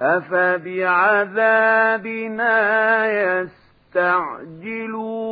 أفبعذابنا يستعجلون